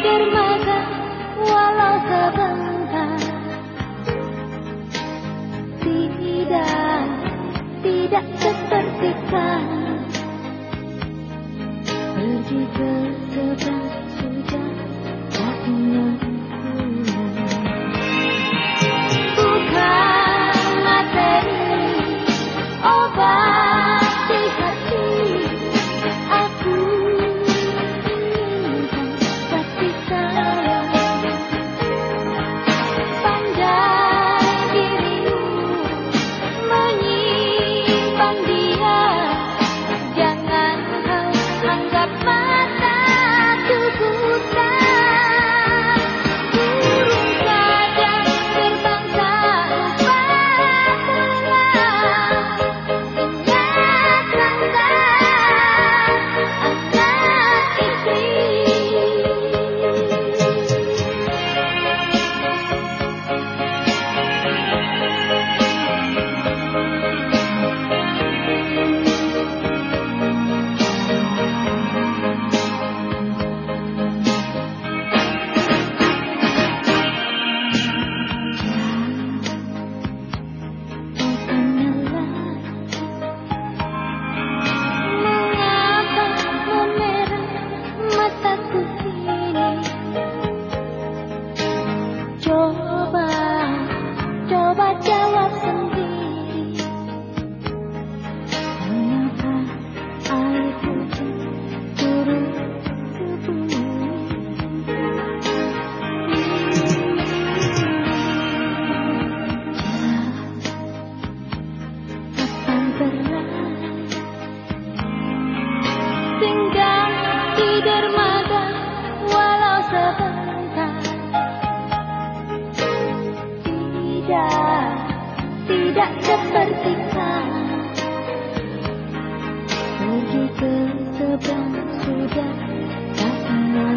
dermaga walau sebentar. Tidak, tidak seperti kan Pergi ke seberang sudah Saatnya Tidak, tidak seperti kamu Pergi ke sudah tak pernah